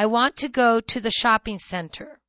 I want to go to the shopping centre.